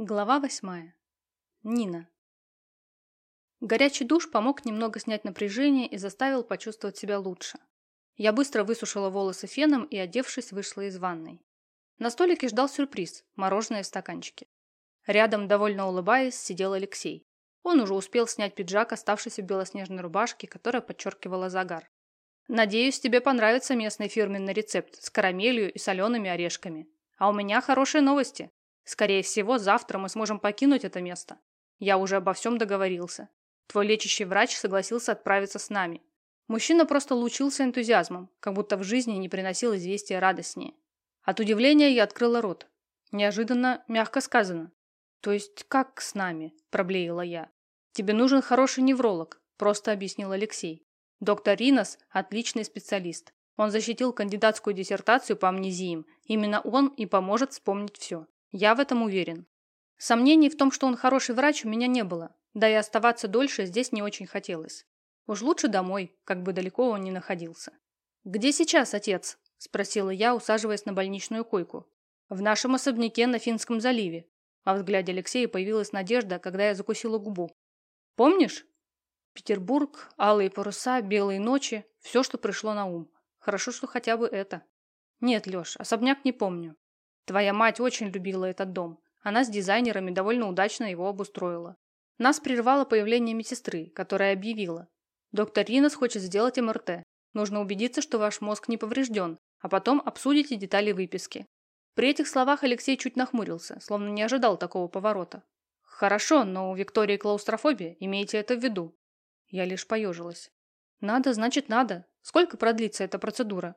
Глава восьмая. Нина. Горячий душ помог немного снять напряжение и заставил почувствовать себя лучше. Я быстро высушила волосы феном и, одевшись, вышла из ванной. На столике ждал сюрприз – мороженое в стаканчике. Рядом, довольно улыбаясь, сидел Алексей. Он уже успел снять пиджак, оставшийся в белоснежной рубашке, которая подчеркивала загар. «Надеюсь, тебе понравится местный фирменный рецепт с карамелью и солеными орешками. А у меня хорошие новости. Скорее всего, завтра мы сможем покинуть это место. Я уже обо всем договорился. Твой лечащий врач согласился отправиться с нами. Мужчина просто лучился энтузиазмом, как будто в жизни не приносил известия радостнее. От удивления я открыла рот. Неожиданно, мягко сказано. «То есть как с нами?» – проблеяла я. «Тебе нужен хороший невролог», – просто объяснил Алексей. «Доктор Ринос – отличный специалист. Он защитил кандидатскую диссертацию по амнезиям. Именно он и поможет вспомнить все. Я в этом уверен. Сомнений в том, что он хороший врач, у меня не было. Да и оставаться дольше здесь не очень хотелось. Уж лучше домой, как бы далеко он ни находился. «Где сейчас отец?» – спросила я, усаживаясь на больничную койку. «В нашем особняке на Финском заливе». Во взгляде Алексея появилась надежда, когда я закусила губу. «Помнишь?» Петербург, алые паруса, белые ночи – все, что пришло на ум. Хорошо, что хотя бы это. Нет, Леш, особняк не помню. Твоя мать очень любила этот дом. Она с дизайнерами довольно удачно его обустроила. Нас прервало появление медсестры, которая объявила. Доктор Ринос хочет сделать МРТ. Нужно убедиться, что ваш мозг не поврежден, а потом обсудите детали выписки. При этих словах Алексей чуть нахмурился, словно не ожидал такого поворота. «Хорошо, но у Виктории клаустрофобия, имейте это в виду». Я лишь поежилась. «Надо, значит надо. Сколько продлится эта процедура?»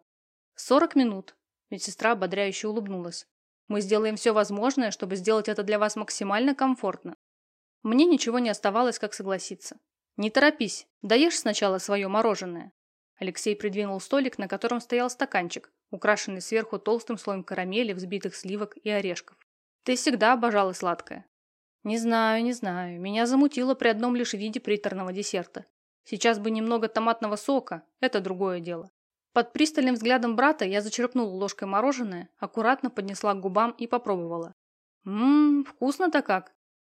«Сорок минут». Медсестра ободряюще улыбнулась. Мы сделаем все возможное, чтобы сделать это для вас максимально комфортно. Мне ничего не оставалось, как согласиться. Не торопись, даешь сначала свое мороженое. Алексей придвинул столик, на котором стоял стаканчик, украшенный сверху толстым слоем карамели, взбитых сливок и орешков. Ты всегда обожала сладкое. Не знаю, не знаю. Меня замутило при одном лишь виде приторного десерта. Сейчас бы немного томатного сока, это другое дело. Под пристальным взглядом брата я зачерпнула ложкой мороженое, аккуратно поднесла к губам и попробовала. «Ммм, вкусно-то как!»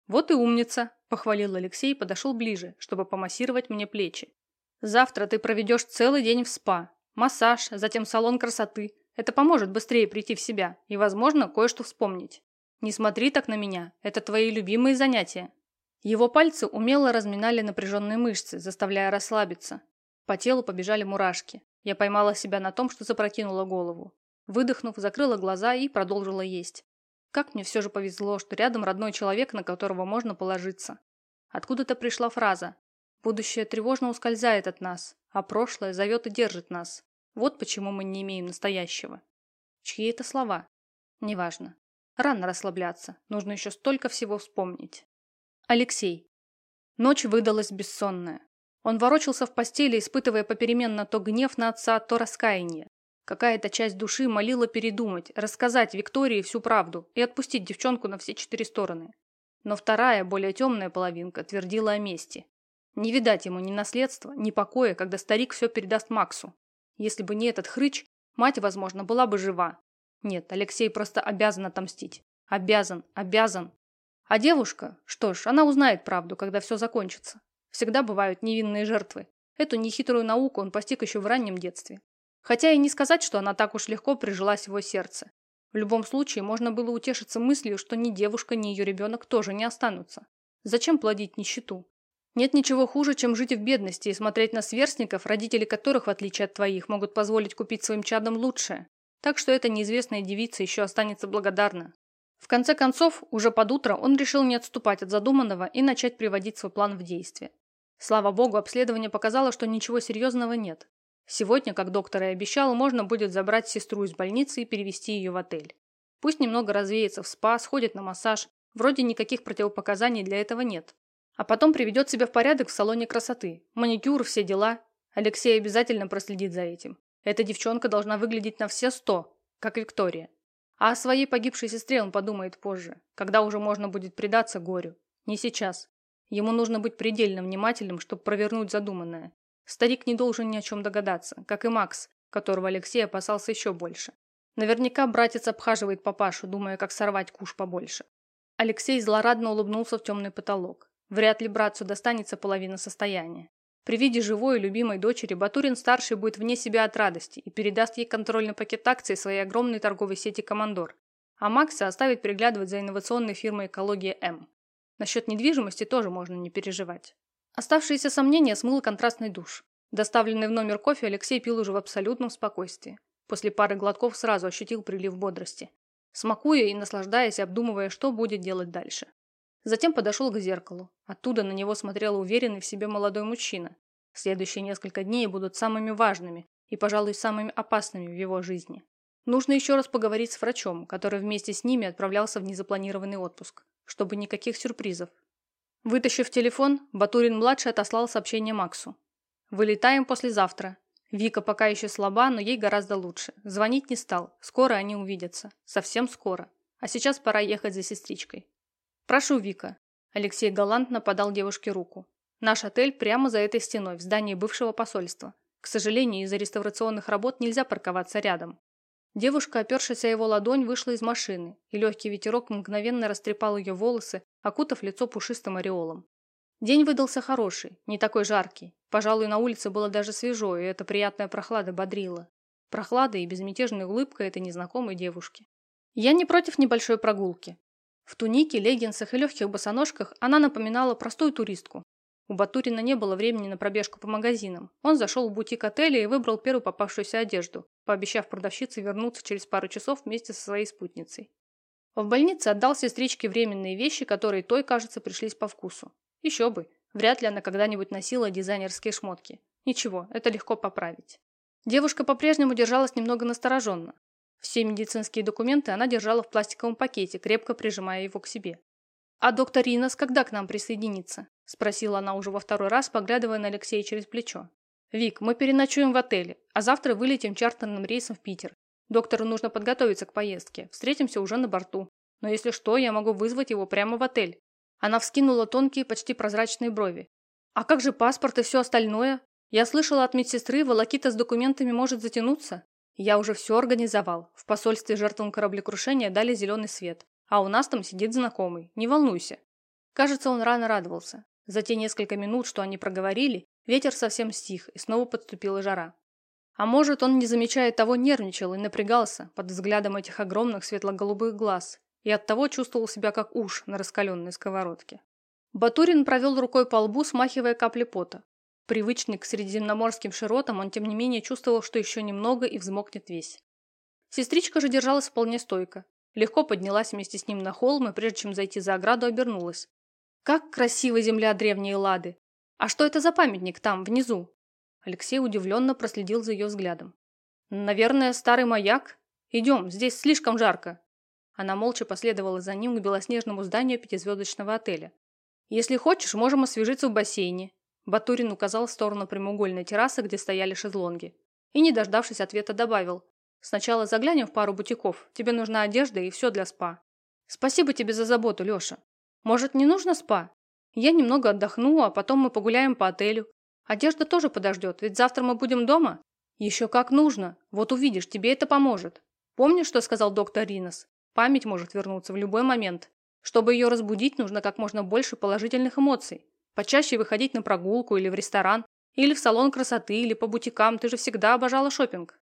«Вот и умница!» – похвалил Алексей и подошел ближе, чтобы помассировать мне плечи. «Завтра ты проведешь целый день в спа. Массаж, затем салон красоты. Это поможет быстрее прийти в себя и, возможно, кое-что вспомнить. Не смотри так на меня, это твои любимые занятия». Его пальцы умело разминали напряженные мышцы, заставляя расслабиться. По телу побежали мурашки. Я поймала себя на том, что запрокинула голову. Выдохнув, закрыла глаза и продолжила есть. Как мне все же повезло, что рядом родной человек, на которого можно положиться. Откуда-то пришла фраза «Будущее тревожно ускользает от нас, а прошлое зовет и держит нас. Вот почему мы не имеем настоящего». Чьи это слова? Неважно. Рано расслабляться, нужно еще столько всего вспомнить. Алексей. Ночь выдалась бессонная. Он ворочался в постели, испытывая попеременно то гнев на отца, то раскаяние. Какая-то часть души молила передумать, рассказать Виктории всю правду и отпустить девчонку на все четыре стороны. Но вторая, более темная половинка, твердила о мести. Не видать ему ни наследства, ни покоя, когда старик все передаст Максу. Если бы не этот хрыч, мать, возможно, была бы жива. Нет, Алексей просто обязан отомстить. Обязан, обязан. А девушка, что ж, она узнает правду, когда все закончится. Всегда бывают невинные жертвы. Эту нехитрую науку он постиг еще в раннем детстве. Хотя и не сказать, что она так уж легко прижилась в его сердце. В любом случае, можно было утешиться мыслью, что ни девушка, ни ее ребенок тоже не останутся. Зачем плодить нищету? Нет ничего хуже, чем жить в бедности и смотреть на сверстников, родители которых, в отличие от твоих, могут позволить купить своим чадам лучшее. Так что эта неизвестная девица еще останется благодарна. В конце концов, уже под утро он решил не отступать от задуманного и начать приводить свой план в действие. Слава богу, обследование показало, что ничего серьезного нет. Сегодня, как доктор и обещал, можно будет забрать сестру из больницы и перевести ее в отель. Пусть немного развеется в спа, сходит на массаж. Вроде никаких противопоказаний для этого нет. А потом приведет себя в порядок в салоне красоты. Маникюр, все дела. Алексей обязательно проследит за этим. Эта девчонка должна выглядеть на все сто, как Виктория. А о своей погибшей сестре он подумает позже, когда уже можно будет предаться горю. Не сейчас. Ему нужно быть предельно внимательным, чтобы провернуть задуманное. Старик не должен ни о чем догадаться, как и Макс, которого Алексей опасался еще больше. Наверняка братец обхаживает папашу, думая, как сорвать куш побольше. Алексей злорадно улыбнулся в темный потолок. Вряд ли братцу достанется половина состояния. При виде живой и любимой дочери Батурин-старший будет вне себя от радости и передаст ей контрольный пакет акций своей огромной торговой сети «Командор». А Макса оставит приглядывать за инновационной фирмой «Экология М». Насчет недвижимости тоже можно не переживать. Оставшиеся сомнения смыл контрастный душ. Доставленный в номер кофе Алексей пил уже в абсолютном спокойствии. После пары глотков сразу ощутил прилив бодрости. Смакуя и наслаждаясь, обдумывая, что будет делать дальше. Затем подошел к зеркалу. Оттуда на него смотрел уверенный в себе молодой мужчина. Следующие несколько дней будут самыми важными и, пожалуй, самыми опасными в его жизни. Нужно еще раз поговорить с врачом, который вместе с ними отправлялся в незапланированный отпуск, чтобы никаких сюрпризов. Вытащив телефон, Батурин-младший отослал сообщение Максу. «Вылетаем послезавтра. Вика пока еще слаба, но ей гораздо лучше. Звонить не стал. Скоро они увидятся. Совсем скоро. А сейчас пора ехать за сестричкой. «Прошу, Вика». Алексей галантно подал девушке руку. «Наш отель прямо за этой стеной, в здании бывшего посольства. К сожалению, из-за реставрационных работ нельзя парковаться рядом». Девушка, опершись о его ладонь, вышла из машины, и легкий ветерок мгновенно растрепал ее волосы, окутав лицо пушистым ореолом. День выдался хороший, не такой жаркий. Пожалуй, на улице было даже свежо, и эта приятная прохлада бодрила. Прохлада и безмятежная улыбка этой незнакомой девушки. Я не против небольшой прогулки. В тунике, леггинсах и легких босоножках она напоминала простую туристку. У Батурина не было времени на пробежку по магазинам. Он зашел в бутик отеля и выбрал первую попавшуюся одежду, пообещав продавщице вернуться через пару часов вместе со своей спутницей. В больнице отдал сестричке временные вещи, которые той, кажется, пришлись по вкусу. Еще бы, вряд ли она когда-нибудь носила дизайнерские шмотки. Ничего, это легко поправить. Девушка по-прежнему держалась немного настороженно. Все медицинские документы она держала в пластиковом пакете, крепко прижимая его к себе. «А доктор Ринос когда к нам присоединится?» – спросила она уже во второй раз, поглядывая на Алексея через плечо. «Вик, мы переночуем в отеле, а завтра вылетим чартерным рейсом в Питер. Доктору нужно подготовиться к поездке. Встретимся уже на борту. Но если что, я могу вызвать его прямо в отель». Она вскинула тонкие, почти прозрачные брови. «А как же паспорт и все остальное? Я слышала от медсестры, волокита с документами может затянуться». Я уже все организовал. В посольстве жертвам кораблекрушения дали зеленый свет. А у нас там сидит знакомый. Не волнуйся. Кажется, он рано радовался. За те несколько минут, что они проговорили, ветер совсем стих, и снова подступила жара. А может, он, не замечая того, нервничал и напрягался под взглядом этих огромных светло-голубых глаз, и оттого чувствовал себя как уж на раскаленной сковородке. Батурин провел рукой по лбу, смахивая капли пота. Привычный к средиземноморским широтам, он тем не менее чувствовал, что еще немного и взмокнет весь. Сестричка же держалась вполне стойко. Легко поднялась вместе с ним на холм и, прежде чем зайти за ограду, обернулась. «Как красива земля древней Лады! А что это за памятник там, внизу?» Алексей удивленно проследил за ее взглядом. «Наверное, старый маяк? Идем, здесь слишком жарко!» Она молча последовала за ним к белоснежному зданию пятизвездочного отеля. «Если хочешь, можем освежиться в бассейне. Батурин указал в сторону прямоугольной террасы, где стояли шезлонги. И, не дождавшись ответа, добавил. «Сначала заглянем в пару бутиков. Тебе нужна одежда и все для спа». «Спасибо тебе за заботу, Леша. Может, не нужно спа? Я немного отдохну, а потом мы погуляем по отелю. Одежда тоже подождет, ведь завтра мы будем дома». «Еще как нужно. Вот увидишь, тебе это поможет. Помнишь, что сказал доктор Ринос? Память может вернуться в любой момент. Чтобы ее разбудить, нужно как можно больше положительных эмоций. Почаще выходить на прогулку или в ресторан, или в салон красоты, или по бутикам. Ты же всегда обожала шопинг.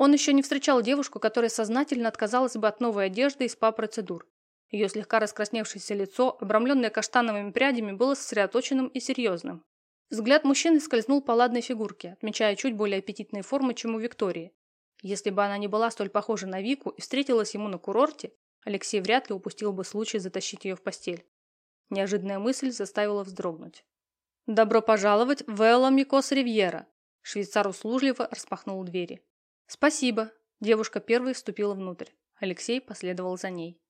Он еще не встречал девушку, которая сознательно отказалась бы от новой одежды и спа-процедур. Ее слегка раскрасневшееся лицо, обрамленное каштановыми прядями, было сосредоточенным и серьезным. Взгляд мужчины скользнул по ладной фигурке, отмечая чуть более аппетитные формы, чем у Виктории. Если бы она не была столь похожа на Вику и встретилась ему на курорте, Алексей вряд ли упустил бы случай затащить ее в постель. Неожиданная мысль заставила вздрогнуть. «Добро пожаловать в Элла Микос Ривьера!» Швейцар услужливо распахнул двери. «Спасибо!» Девушка первой вступила внутрь. Алексей последовал за ней.